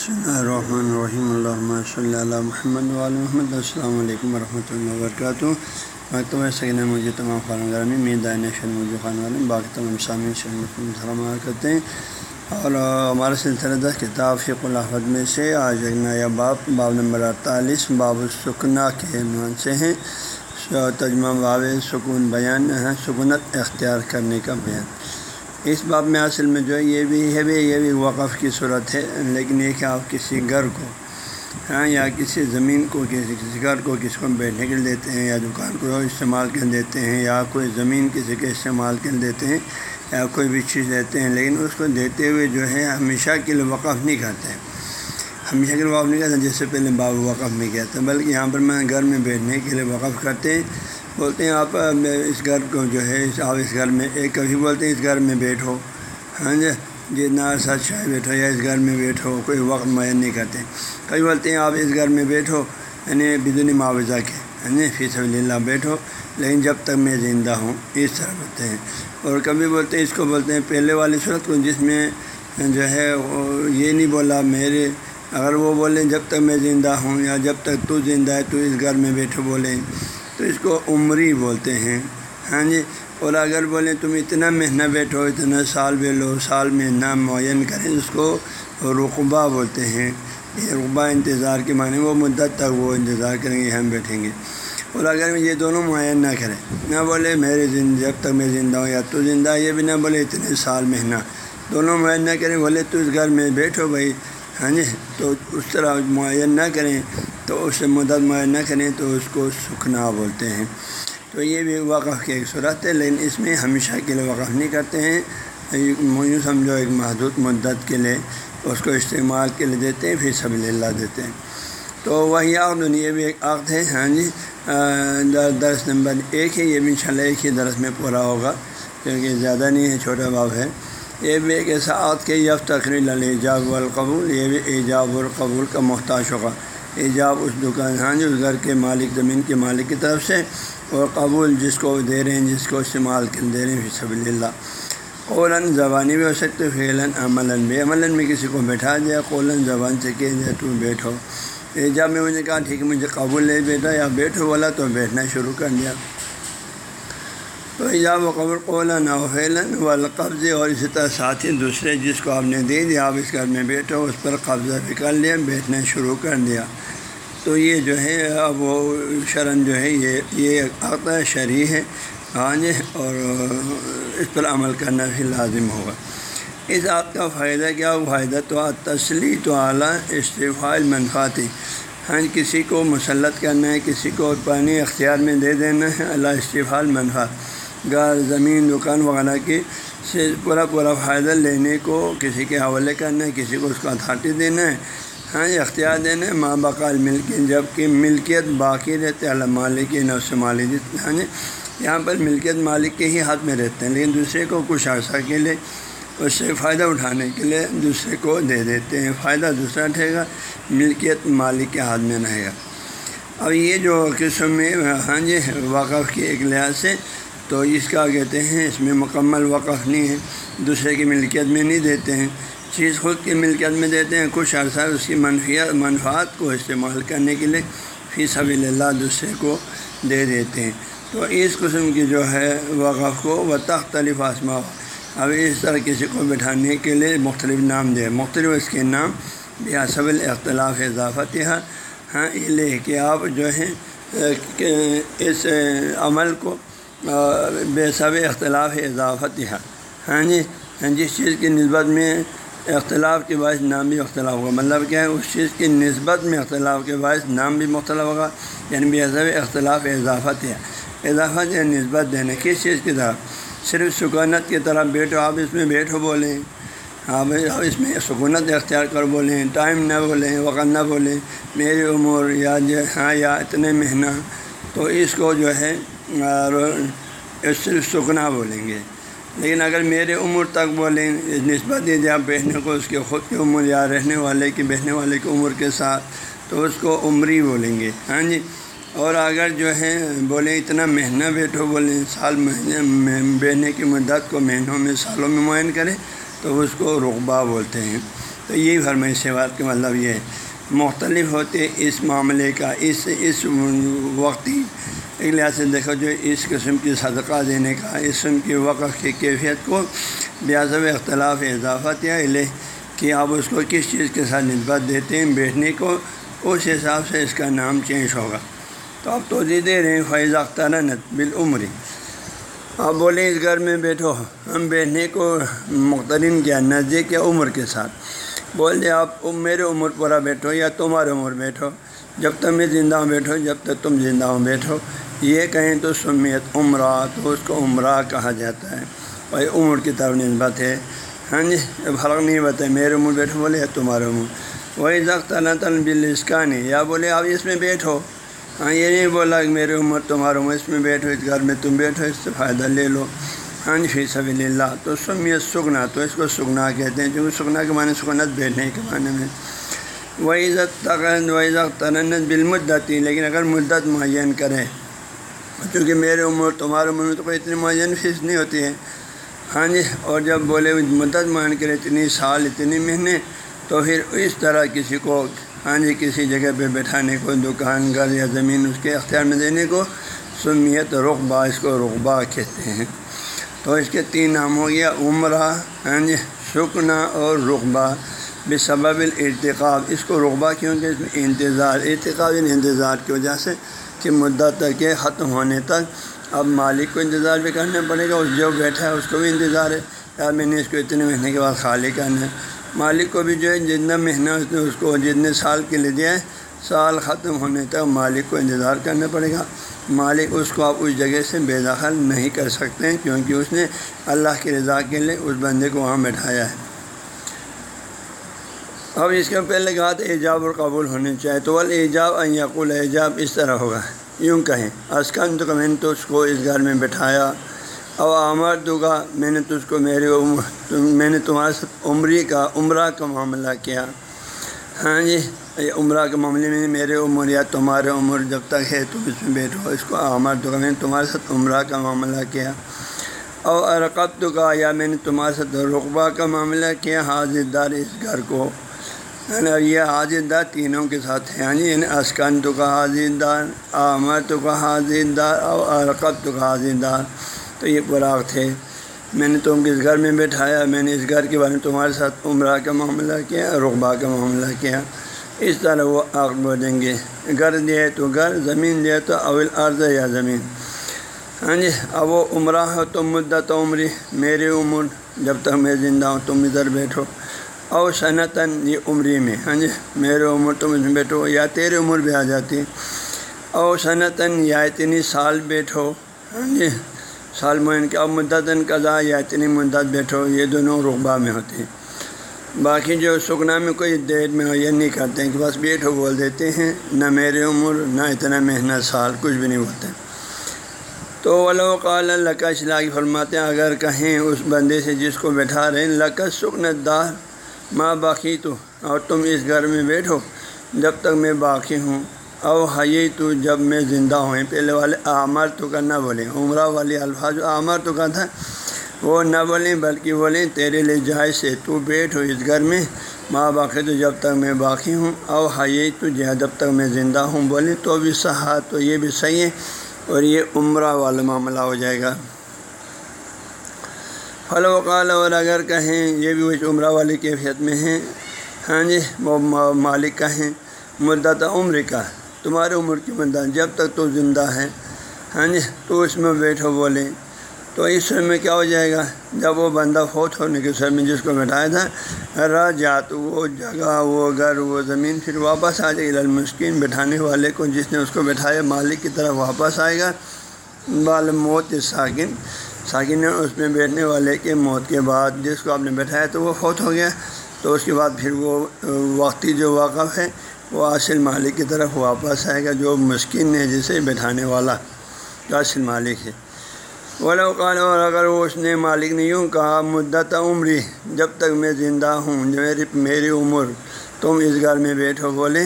الرحمن الرحیم اللہ صلی اللہ محمد محمد السلام علیکم ورحمۃ اللہ وبرکاتہ مکتبہ سکن مجھے تمام خان گرامی میں دائن شن مجھے خان والے باقی تمام سامع سلام کرتے ہیں اور ہمارا سلسلہ دس کتاب فق الحمد میں سے آج ایک نیا باب باب نمبر اڑتالیس باب السکنا کے عنوان سے ہیں تجمہ باب سکون بیان سکونت اختیار کرنے کا بیان اس باب میں اصل میں جو ہے یہ بھی ہے بھی یہ بھی وقف کی صورت ہے، لیکن یہ کہ آپ کسی گھر کو ہاں یا کسی زمین کو، کسی کسی گھر کو کسی کو بیٹھنے کے لیے دیتے ہیں، یا دکان کو استعمال کر دیتے ہیں، یا کوئی زمین کسی کے استعمال کے لیے دیتے ہیں، یا کوئی بھی چیز دیتے ہیں، لیکن اس کو دیتے ہوئے جو ہے ہمیشہ کے لیے وقف نہیں کرتے ہمیشہ کے لیے وقف نہیں کرتے جس سے پہلے باب وقف نہیں کہتے بلکہ یہاں پر میں گھر میں بیٹھنے کے لیے وقف کرتے ہیں بولتے ہیں آپ اس گھر کو جو ہے آپ اس گھر میں ایک کبھی بولتے ہیں اس گھر میں بیٹھو ہاں جی جتنا سچ چائے بیٹھو یا اس گھر میں بیٹھو کوئی وقت معین نہیں کرتے۔ کبھی بولتے ہیں آپ اس گھر میں بیٹھو یعنی بدنی معاوضہ کے۔ ہاں جی، یعنی فیص اللہ بیٹھو لیکن جب تک میں زندہ ہوں، اس طرح بولتے ہیں۔ اور کبھی بولتے ہیں، اس کو بولتے ہیں پہلے والی صورت کو، جس میں جو ہے یہ نہیں بولا میرے، اگر وہ بولیں جب تک میں زندہ ہوں یا جب تک تو زندہ ہے، تو اس گھر میں بیٹھو بولیں۔ تو اس کو عمری بولتے ہیں۔ ہاں جی اور اگر بولیں تم اتنا مہینہ بیٹھو، اتنا سال بیلو سال مہینہ معین کریں، اس کو رقبہ بولتے ہیں۔ یہ رقبہ انتظار کے معنی، وہ مدت تک وہ انتظار کریں گے، ہم بیٹھیں گے۔ اور اگر یہ دونوں معین نہ کریں، نہ بولے میرے جب تک میں زندہ ہوں یا تو زندہ، یہ بھی نہ بولے اتنے سال مہینہ۔ دونوں معین نہ کریں بولے تو اس گھر میں بیٹھو بھائی۔ ہاں جی؟ تو اس طرح معین نہ کریں، تو اس سے مدد معین نہ کریں، تو اس کو سکھنا بولتے ہیں۔ تو یہ بھی وقف کی ایک صورت ہے، لیکن اس میں ہمیشہ کے لیے وقف نہیں کرتے ہیں۔ یوں سمجھو ایک محدود مدت کے لیے اس کو استعمال کے لیے دیتے ہیں، پھر سب اللہ دیتے ہیں۔ تو وہی عقد یہ بھی ایک عقد ہے ہاں جی؟ درس نمبر ایک ہے، یہ بھی انشاءاللہ ایک ہی درس میں پورا ہوگا، کیونکہ زیادہ نہیں ہے، چھوٹا باب ہے۔ یہ بھی ایک ایسا کے یف تقریر الجاب القبول یہ بھی ایجاب القبول کا محتاج ہوگا۔ ایجاب اس دکان ہاں جی اس گھر کے مالک، زمین کے مالک کی طرف سے اور قبول جس کو دے رہے ہیں، جس کو استعمال کر دے رہے ہیں سب اللہ۔ قولن زبانی بھی ہو سکتے فیلاً عملاً بھی۔ عملاً میں کسی کو بیٹھا دیا، قولن زبان سے کہ دیا، تو بیٹھو۔ ایجاب میں مجھے کہا، ٹھیک ہے، مجھے قبول لے بیٹھا یا بیٹھو، بولا تو بیٹھنا شروع کر دیا۔ تو ایجاب و قولن و و قبض اور اسی طرح ساتھی دوسرے جس کو آپ نے دے دیا، آپ اس گھر میں بیٹھو، اس پر قبضہ بھی کر لیا، بیٹھنا شروع کر دیا۔ تو یہ جو ہے، اب وہ شرن جو ہے، یہ یہ عقد شرعی ہے ہاں جی اور اس پر عمل کرنا بھی لازم ہوگا۔ اس عقد کا فائدہ کیا؟ فائدہ تو تسلی تو اعلیٰ استفاع منفاتی۔ ہاں کسی کو مسلط کرنا ہے، کسی کو پانی اختیار میں دے دینا ہے اللہ استفاع منفاط گھر زمین، دکان، وغیرہ کی سے پورا پورا فائدہ لینے کو، کسی کے حوالے کرنا ہے کسی کو اس کو اتھارٹی دینا ہے ہاں اختیار دینا ہے ماں بقال ملکی جبکہ ملکیت باقی رہتے، اللہ مالک نفس مالک ہاں جی یہاں پر ملکیت مالک کے ہی ہاتھ میں رہتے ہیں، لیکن دوسرے کو کچھ عرصہ کے لیے اس سے فائدہ اٹھانے کے لیے دوسرے کو دے دیتے ہیں، فائدہ دوسرا رہے گا، ملکیت مالک کے ہاتھ میں رہے گا۔ اب یہ جو قسم میں ہاں جی وقف کی ایک لحاظ سے تو اس کا کہتے ہیں، اس میں مکمل وقف نہیں ہے، دوسرے کی ملکیت میں نہیں دیتے ہیں۔ چیز خود کی ملکیت میں دیتے ہیں، کچھ عرصہ اس کی منفیت منفعات کو استعمال کرنے کے لیے فی سبیل اللہ دوسرے کو دے دیتے ہیں۔ تو اس قسم کی جو ہے وقف کو وہ تختلف آسما اب اس طرح کسی کو بٹھانے کے لیے مختلف نام دے۔ مختلف اس کے نام، بیا صبل اختلاف اضافت ہے ہاں یہ لے کہ آپ جو ہیں اس عمل کو بے صب اختلاف اضافت ہے۔ ہاں جی, ہاں جی، جس چیز کی نسبت میں اختلاف کے باعث نام بھی اختلاف ہوگا۔ مطلب کیا ہے، اس چیز کی نسبت میں اختلاف کے باعث نام بھی مختلف ہوگا یعنی بے حسب اختلاف اضافت ہے۔ اضافت یا نسبت دینا، کس چیز کی طرف؟ صرف سکونت کی طرف بیٹھو، آپ اس میں بیٹھو بولیں۔ آپ اس میں سکونت اختیار کر بولیں، ٹائم نہ بولیں، وقت نہ بولیں۔ میری عمر یا ہاں یا اتنے مہینہ، تو اس کو جو ہے صرف سکنا بولیں گے۔ لیکن اگر میرے عمر تک بولیں نسبت دے دیں آپ بیٹھنے کو، اس کے خود کی عمر، یا رہنے والے کی بیٹھنے والے کی عمر کے ساتھ، تو اس کو عمری بولیں گے۔ ہاں جی؟ اور اگر جو ہے بولیں اتنا مہینہ بیٹھو، بولیں سال مہینے بیٹھنے کی مدت کو مہینوں میں، سالوں میں معین کریں، تو اس کو رقبہ بولتے ہیں۔ تو یہی فرمائی سے بات کا مطلب یہ ہے۔ مختلف ہوتے اس معاملے کا، اس اس وقتی ایک لحاظ سے دیکھو جو اس قسم کی صدقہ دینے کا، اس قسم کی وقف کی کیفیت کو بیاضب اختلاف اضافت یا لے کہ آپ اس کو کس چیز کے ساتھ نسبت دیتے ہیں بیٹھنے کو، اس حساب سے اس کا نام چینج ہوگا۔ تو آپ توجہ دے رہے ہیں فیض اخترنت بالعمری آپ بولیں اس گھر میں بیٹھو، ہم بیٹھنے کو مقترن کیا نزدیک یا عمر کے ساتھ۔ بول دیں آپ میرے عمر پورا بیٹھو یا تمہارے عمر بیٹھو۔ جب تک میں زندہ ہوں بیٹھو، جب تک تم زندہ ہوں بیٹھو۔ یہ کہیں تو سمیت عمرہ، تو اس کو عمرہ کہا جاتا ہے۔ بھائی، عمر کی طرف نسبت ہے۔ ہاں جی فرق نہیں بتائے میرے عمر بیٹھو، بولے یا تمہارے عمر وہی ضخت اللہ تعالیٰ بلسکان یا بولے آپ اس میں بیٹھو۔ ہاں یہ نہیں بولا کہ میرے عمر تمہارا عمر، اس میں بیٹھو، اس گھر میں تم بیٹھو، اس سے فائدہ لے لو۔ ہاں جی فی صبی اللہ تو سمیت سگنا، تو اس کو سگنا کہتے ہیں کیونکہ سگنا کے معنی سکنت بیٹھنے کے معنی میں۔ وہی عزت وہی عزت ترنت بالمدتی لیکن اگر مدت معین کرے چونکہ میرے عمر، تمہارے عمر میں تو کوئی اتنی معین فیس نہیں ہوتی ہے۔ ہاں جی اور جب بولے مدت معین کرے اتنی سال، اتنی مہینے تو پھر اس طرح کسی کو ہاں جی کسی جگہ پہ بیٹھانے کو، دکان گھر یا زمین اس کے اختیار میں دینے کو سمیت رقبہ اس کو رقبہ کہتے ہیں۔ تو اس کے تین نام ہو گیا، عمرہ ہاں جی سکنا اور رقبہ بے سبب الارتقاب، اس کو رقبہ کیونکہ اس میں انتظار، ارتقاب یعنی انتظار کی وجہ سے۔ کہ مدت تک کے ختم ہونے تک اب مالک کو انتظار بھی کرنا پڑے گا، اس جو بیٹھا ہے اس کو بھی انتظار ہے۔ یا میں نے اس کو اتنے مہینے کے بعد خالی کرنا ہے۔ مالک کو بھی جو ہے جتنا مہینہ اس نے اس کو جتنے سال کے لیے دیا ہے، سال ختم ہونے تک مالک کو انتظار کرنا پڑے گا۔ مالک اس کو آپ اس جگہ سے بے دخل نہیں کر سکتے ہیں کیونکہ اس نے اللہ کی رضا کے لیے اس بندے کو وہاں بیٹھایا ہے۔ اب اس کے پہلے کہا تھا ایجاب اور قبول ہونے چاہیے، تو ول ایجاب یقول ایجاب اس طرح ہوگا۔ یوں کہیں اسکن تو میں نے تو اس کو اس گھر میں بٹھایا اور عمر تو کا میں نے تو اس کو میرے عمر میں نے تمہارے ساتھ عمری کا، عمرہ کا معاملہ کیا۔ ہاں جی عمرہ کے معاملے میں میرے عمر یا تمہارے عمر جب تک ہے، تم اس میں بیٹھو۔ اس کو عمر تو میں نے تمہارے ساتھ عمرہ کا معاملہ کیا۔ اور ارقب تو کا یا میں نے تمہارے ساتھ رقبہ کا معاملہ کیا، حاضر دار اس گھر کو۔ یہ حاضر دار تینوں کے ساتھ ہیں۔ یعنی یعنی اسکن تو کا حاضر دار آمر تو کا حاضر دار اور ارقب تو کا حاضر دار تو یہ پراغ تھے۔ میں نے تم کس گھر میں بیٹھایا میں نے اس گھر کے بارے میں تمہارے ساتھ عمرہ کا معاملہ کیا، رقبہ کا معاملہ کیا۔ اس طرح وہ آگ بولیں گے۔ گھر دیا تو گھر، زمین دیا تو اول عرض یا زمین۔ ہاں جی اب وہ عمرہ ہو تو مدت عمری میری عمر، جب تک میں زندہ ہوں تم ادھر بیٹھو۔ او صنعتاً یہ عمری میں ہاں جی میرے عمر تم اس میں بیٹھو، یا تیرے عمر بھی آ جاتی۔ او صنعتاً یا اتنی سال بیٹھو ہاں جی سال معین کے اب مدتاً قضا یا اتنی مدت بیٹھو، یہ دونوں رقبہ میں ہوتے ہیں باقی جو سکنا میں کوئی دیر میں یہ نہیں کرتے ہیں کہ بس بیٹھو بول دیتے ہیں، نہ میرے عمر، نہ اتنا مہینہ سال کچھ بھی نہیں بولتے۔ تو ولو قال اللہ کا کی فرماتے ہیں، اگر کہیں اس بندے سے جس کو بیٹھا رہے ہیں لکت سکنت دار ماں باقی تو اور تم اس گھر میں بیٹھو، جب تک میں باقی ہوں۔ او حی تو جب میں زندہ ہوں پہلے والے آمر تو کا نہ بولیں۔ عمرہ والے الفاظ آمر تو کا تھا، وہ نہ بولیں، بلکہ بولیں، تیرے لیے جائز سے تو بیٹھ ہو اس گھر میں۔ ماں باقی تو جب تک میں باقی ہوں۔ او حی تو جب تک میں زندہ ہوں، بولیں، تو بھی صحا تو یہ بھی صحیح ہے۔ اور یہ عمرہ والا معاملہ ہو جائے گا۔ فل وقال اور اگر کہیں یہ بھی وہ عمرہ والی کیفیت میں ہیں ہاں جی وہ مالک کا ہیں مدت عمر کا تمہارے عمر کی مدت جب تک تو زندہ ہے ہاں جی تو اس میں بیٹھو بولیں۔ تو اس سر میں کیا ہو جائے گا؟ جب وہ بندہ فوت ہونے کے سر میں جس کو بیٹھایا تھا را جات وہ جگہ، وہ گھر، وہ زمین، پھر واپس آ جائے گا۔ المسکین، بٹھانے والے کو جس نے اس کو بٹھایا، مالک کی طرف واپس آئے گا۔ بال موت ساکن۔ ساکن اس میں بیٹھنے والے کے موت کے بعد جس کو آپ نے بیٹھایا تو وہ فوت ہو گیا۔ تو اس کے بعد پھر وہ وقتی جو واقف ہے، وہ اصل مالک کی طرف واپس آئے گا، جو مشکل ہے جسے بیٹھانے والا جو اصل مالک ہے۔ ولاقال اور اگر وہ اس نے مالک نے یوں کہا، مدت عمری، جب تک میں زندہ ہوں، میری میری عمر، تم اس گھر میں بیٹھو، بولے،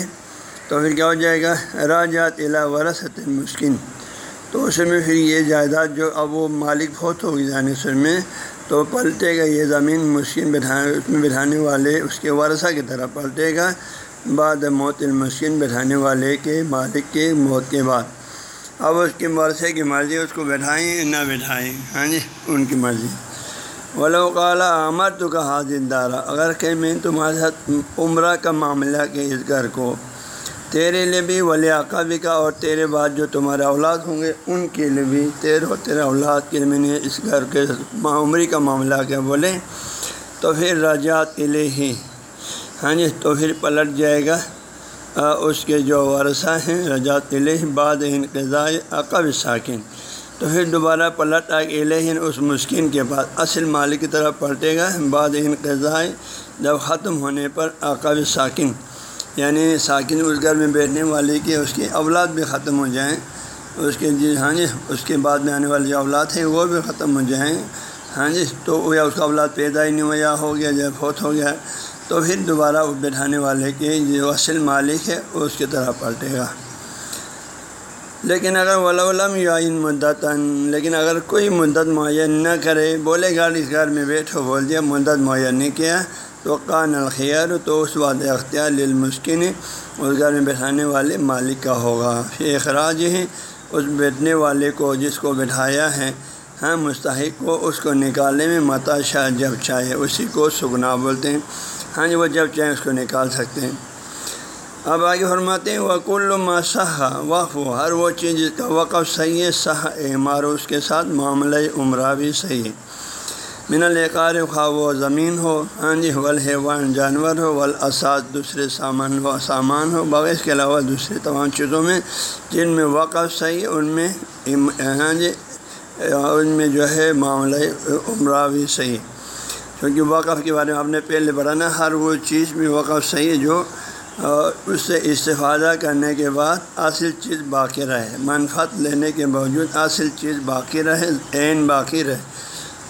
تو پھر کیا ہو جائے گا؟ راجات علا ورثت مشکل تو اس میں پھر یہ جائیداد جو اب وہ مالک بہت ہوگی جانے سر میں، تو پلٹے گا یہ زمین مسکن بٹھانے اس میں بٹھانے والے، اس کے ورثہ کی طرح پلٹے گا، بعد موت المسکن بٹھانے والے کے مالک کے موت کے بعد۔ اب اس کے ورثے کی مرضی، اس کو بٹھائیں نہ بٹھائیں ہاں جی ان کی مرضی۔ ولو قالا عمر تو کا حاضر دارا اگر کہ میں تمہارے ساتھ عمرہ کا معاملہ کے اس گھر کو تیرے لیے بھی، ولی بھی کا، اور تیرے بعد جو تمہارے اولاد ہوں گے، ان کے لیے بھی تیرے اور تیرے اولاد کے لیے میں نے اس گھر کے عمری کا معاملہ کیا۔ بولے تو پھر رجات کے لیے ہی ہاں جی تو پھر پلٹ جائے گا۔ اس کے جو ورثہ ہیں رجات علیہ بعد انقضاء عقب ساکن۔ تو پھر دوبارہ پلٹ علیہ اس مسکن کے بعد اصل مالک کی طرف پلٹے گا۔ بعد انقضاء جب ختم ہونے پر عقب ساکن۔ یعنی ساکن اس گھر میں بیٹھنے والے کے اس کی اولاد بھی ختم ہو جائیں، اس کے جی ہاں جی اس کے بعد میں آنے والے جو اولاد ہیں وہ بھی ختم ہو جائیں۔ ہاں جی تو یا اس کا اولاد پیدا ہی نہیں ہوا، یا ہو گیا، یا فوت ہو گیا، تو پھر دوبارہ بیٹھانے والے کے جو اصل مالک ہے اس کی طرح پلٹے گا۔ لیکن اگر ولولم یا ان مدت لیکن اگر کوئی مدت معین نہ کرے، بولے گا اس گھر میں بیٹھو، بول دیا مدت معین نہیں کیا، تو قان الخیر، تو اس واد اختیار للمسکن، اس گھر میں بیٹھانے والے مالک کا ہوگا۔ پھر اخراج ہے، اس بیٹھنے والے کو جس کو بٹھایا ہے ہاں مستحق کو اس کو نکالنے میں متاشا جب چاہے، اسی کو سگنا بولتے ہیں۔ ہاں جی وہ جب چاہیں اس کو نکال سکتے ہیں۔ اب آگے فرماتے ہیں وہ کل صح وقف ہر وہ چیز جس کا وقف صحیح ہے، صح مارو اس کے ساتھ معاملہ عمرہ بھی صحیح ہے۔ من القار خواہ و زمین ہو ہاں جی ولحوان جانور ہو اساس دوسرے سامان ہو سامان ہو، بغیر اس کے علاوہ دوسرے تمام چیزوں میں، جن میں وقف صحیح، ان میں ہاں جی ان میں جو ہے معاملہ عمرہ بھی صحیح کیونکہ وقف کے بارے میں آپ نے پہلے پڑھا نا، ہر وہ چیز میں وقف صحیح ہے جو اس سے استفادہ کرنے کے بعد اصل چیز باقی رہے۔ منفت لینے کے باوجود اصل چیز باقی رہے، عین باقی رہے۔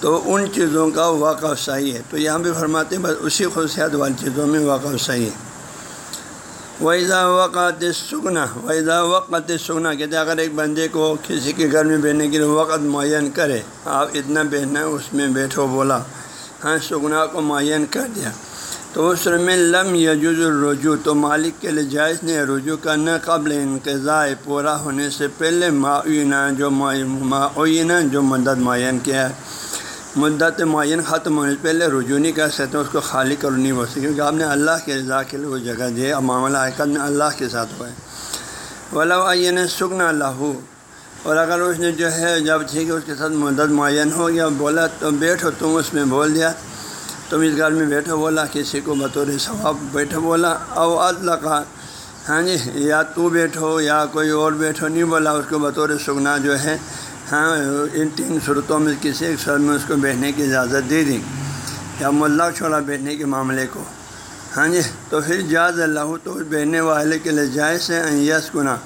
تو ان چیزوں کا واقف صحیح ہے۔ تو یہاں بھی فرماتے ہیں، بس اسی خصوصیات والی چیزوں میں واقف صحیح ہے۔ ویزا وقت سکنا ویزا وقت سکنا کہتے اگر ایک بندے کو کسی کے گھر میں بیٹھنے کے لیے وقت معین کرے، آپ اتنا بیٹھنا، اس میں بیٹھو، بولا ہاں سکنا کو معین کر دیا۔ تو اس میں لم یجوز الرجوع، تو مالک کے لیے جائز نے رجوع کرنا قبل انقضاء پورا ہونے سے پہلے معینہ جو معینہ جو مدد معین کیا ہے۔ مدت معین ختم ہونے سے پہلے رجوع نہیں کر سکتے، اس کو خالی کرو نہیں بول سکتے کیونکہ آپ نے اللہ کے رضا کے لیے وہ جگہ دی اب معاملہ حقت میں اللہ کے ساتھ ہوا ہے ولا سکن اللہ اور اگر اس نے جو ہے جب ٹھیک ہے اس کے ساتھ مدت معین ہو گیا، بولا تو بیٹھو، تم اس میں بول دیا۔ تم اس گھر میں بیٹھو بولا، کسی کو بطور ثواب بیٹھو بولا، او اللہ کا۔ ہاں جی یا تو بیٹھو یا کوئی اور بیٹھو، نہیں بولا، اس کو بطور سگنا جو ہے ہاں ان تین صورتوں میں کسی ایک سر میں اس کو بیٹھنے کی اجازت دے دی۔ یا ملا چھوڑا بیٹھنے کے معاملے کو۔ ہاں جی تو پھر جاز اللہ تو بیٹھنے والے کے لیے جائز ہے یس گنا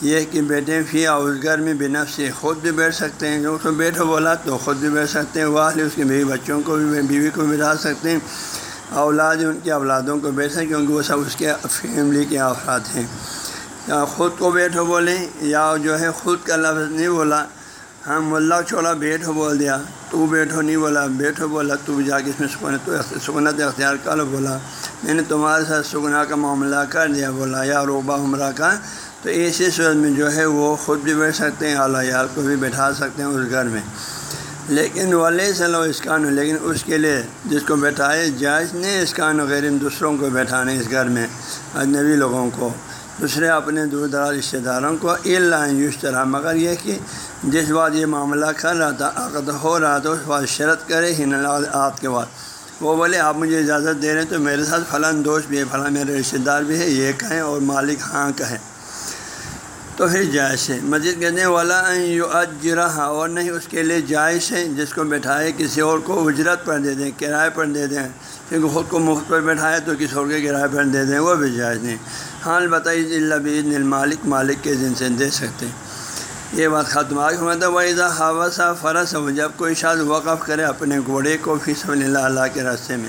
یہ کہ بیٹھے فی اس گھر میں بنا سے خود بھی بیٹھ سکتے ہیں۔ جو اس کو بیٹھو بولا تو خود بھی بیٹھ سکتے ہیں۔ وہ اس کے بیوی بچوں کو بھی بیوی کو بھی ڈال سکتے ہیں۔ اولاد ان کے اولادوں کو بیٹھ سکتے کیونکہ وہ سب اس کے فیملی کے افراد ہیں۔ یا خود کو بیٹھو بولیں یا جو ہے خود کا لفظ نہیں بولا۔ ہاں ملا چھوڑا بیٹھو بول دیا۔ تو بیٹھو نہیں بولا، بیٹھو بولا۔ تو بھی جا کے اس میں سکون تو سکونت اختیار کر بولا۔ میں نے تمہارے ساتھ سکنا کا معاملہ کر دیا بولا۔ یا روبا عمرہ کا تو ایسی صورت میں جو ہے وہ خود بھی بیٹھ سکتے ہیں، اعلیٰ یار کو بھی بیٹھا سکتے ہیں اس گھر میں۔ لیکن والے صلاح اسکان لیکن اس کے لیے جس کو بیٹھائے جائز نہیں اسکان وغیرہ دوسروں کو بیٹھانے اس گھر میں، اجنبی لوگوں کو۔ دوسرے اپنے دور دراز رشتہ داروں کو اللہ یوش طرح مگر یہ کہ جس بات یہ معاملہ کر رہا تھا، عقد ہو رہا تھا، اس بات شرط کرے ہی نلات کے بعد۔ وہ بولے، آپ مجھے اجازت دے رہے ہیں تو میرے ساتھ فلاں دوست بھی ہے، فلاں میرے رشتہ دار بھی ہے، یہ کہیں اور مالک ہاں کہیں۔ تو پھر جائز ہے۔ مسجد کہنے والا یو اجرا اور نہیں، اس کے لیے جائز ہے، جس کو بیٹھائے کسی اور کو اجرت پر دے دیں کرائے پر دے دیں۔ کیونکہ خود کو مفت پر بیٹھائے تو کسی اور کے کرائے پر دے دیں، وہ بھی جائز نہیں۔ حال بتائی اللہ بین المالک، مالک کے دن سے دے سکتے۔ ہیں یہ بات ختم آگے ہوتا ویزا ہوا سا فرض ہو جب کوئی شاید وقف کرے، اپنے گھوڑے کو فی صلی اللہ اللہ کے راستے میں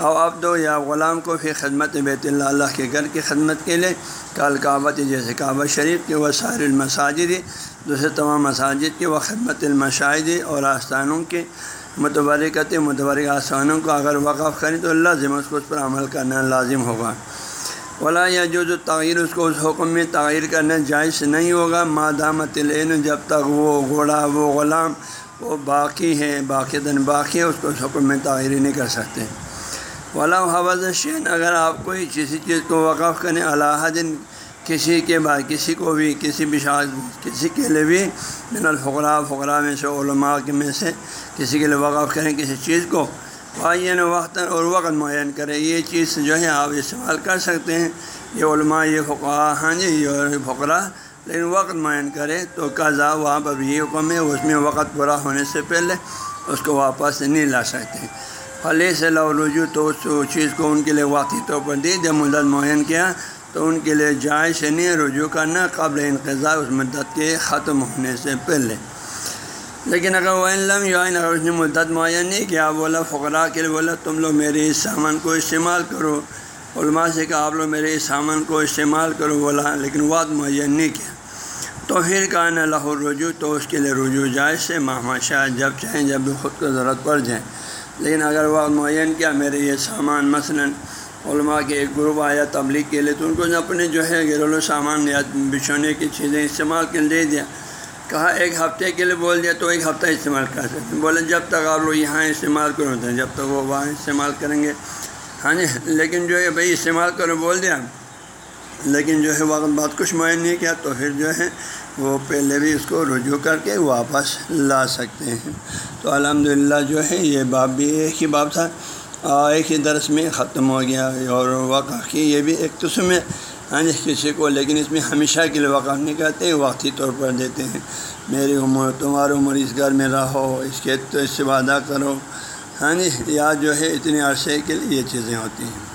اور اب دو یا غلام کو پھر خدمت بیت اللہ اللہ کے گھر کی خدمت کے لیے، کال کعبت جیسے کعبہ شریف کے، وہ سار المساجد، دوسرے تمام مساجد کے، وہ خدمت المشاہد اور آستانوں کے متبرکت، متبرک آسانوں کو اگر وقف کریں تو لازم اس کو اس پر عمل کرنا لازم ہوگا۔ ولا یا جو جو تغیر اس کو اس حکم میں تغیر کرنا جائز نہیں ہوگا۔ مادامت العین، جب تک وہ گھوڑا، وہ غلام، وہ باقی ہے باقی دن باقی ہے اس کو اس حکم میں تغیر نہیں کر سکتے۔ ولا حوض شین اگر آپ کوئی کسی چیز کو وقف کریں اللہ دن کسی کے بعد کسی کو بھی، کسی بھی کسی کے لیے بھی، من الفقراء، فقراء میں سے، علماء کے میں سے کسی کے لیے وقف کریں کسی چیز کو معین وقت اور وقت معین کرے یہ چیز جو ہے آپ استعمال کر سکتے ہیں۔ یہ علماء، یہ فقا ہاں جی یہ فقرا لیکن وقت معین کرے تو قضا وہاں پر یہ حکم ہے، اس میں وقت پورا ہونے سے پہلے اس کو واپس نہیں لا سکتے۔ فلے سے لو رجوع تو اس چیز کو ان کے لیے واقعی طور پر دی، جب مدت معین کیا تو ان کے لیے جائز نہیں، رجوع کرنا قبل انقضاء اس مدت کے ختم ہونے سے پہلے۔ لیکن اگر وہ علم یا اگر اس نے مدت معین نہیں کیا، بولا فقراء کے لیے، بولا تم لوگ میرے اس سامان کو استعمال کرو۔ علماء سے کہا، آپ لوگ میرے اس سامان کو استعمال کرو، بولا، لیکن وقت معین نہیں کیا۔ تو پھر کہا، نہ لاہور رجوع تو اس کے لیے رجوع جائز سے ماہ شاہ جب چاہیں، جب بھی خود کو ضرورت پڑ جائے۔ لیکن اگر وقت معین کیا میرے یہ سامان مثلاً علماء کے ایک گروپ آیا تبلیغ کے لیے تو ان کو اپنے جو ہے گھریلو سامان یا بچھونے کی چیزیں استعمال کے دے دیا۔ کہا ایک ہفتے کے لیے بول دیا تو ایک ہفتہ استعمال کر سکتے ہیں۔ بولے جب تک آپ لوگ یہاں استعمال کرو تو جب تک وہ وہاں استعمال کریں گے۔ ہاں جی لیکن جو ہے بھائی استعمال کرو بول دیا۔ لیکن جو ہے وقت بات کچھ معین نہیں کیا تو پھر جو ہے وہ پہلے بھی اس کو رجوع کر کے واپس لا سکتے ہیں۔ تو الحمدللہ جو ہے، یہ باب بھی ایک ہی باب تھا۔ ایک ہی درس میں ختم ہو گیا۔ اور وقع کی یہ بھی ایک قسم ہے ہاں جی کسی کو، لیکن اس میں ہمیشہ کے لیے وقع نہیں کرتے وقتی طور پر دیتے ہیں۔ میری عمر، تمہاری عمر، اس گھر میں رہو، اس کے تو اس سے وعدہ کرو۔ ہاں جی یا جو ہے، اتنے عرصے کے لیے یہ چیزیں ہوتی ہیں۔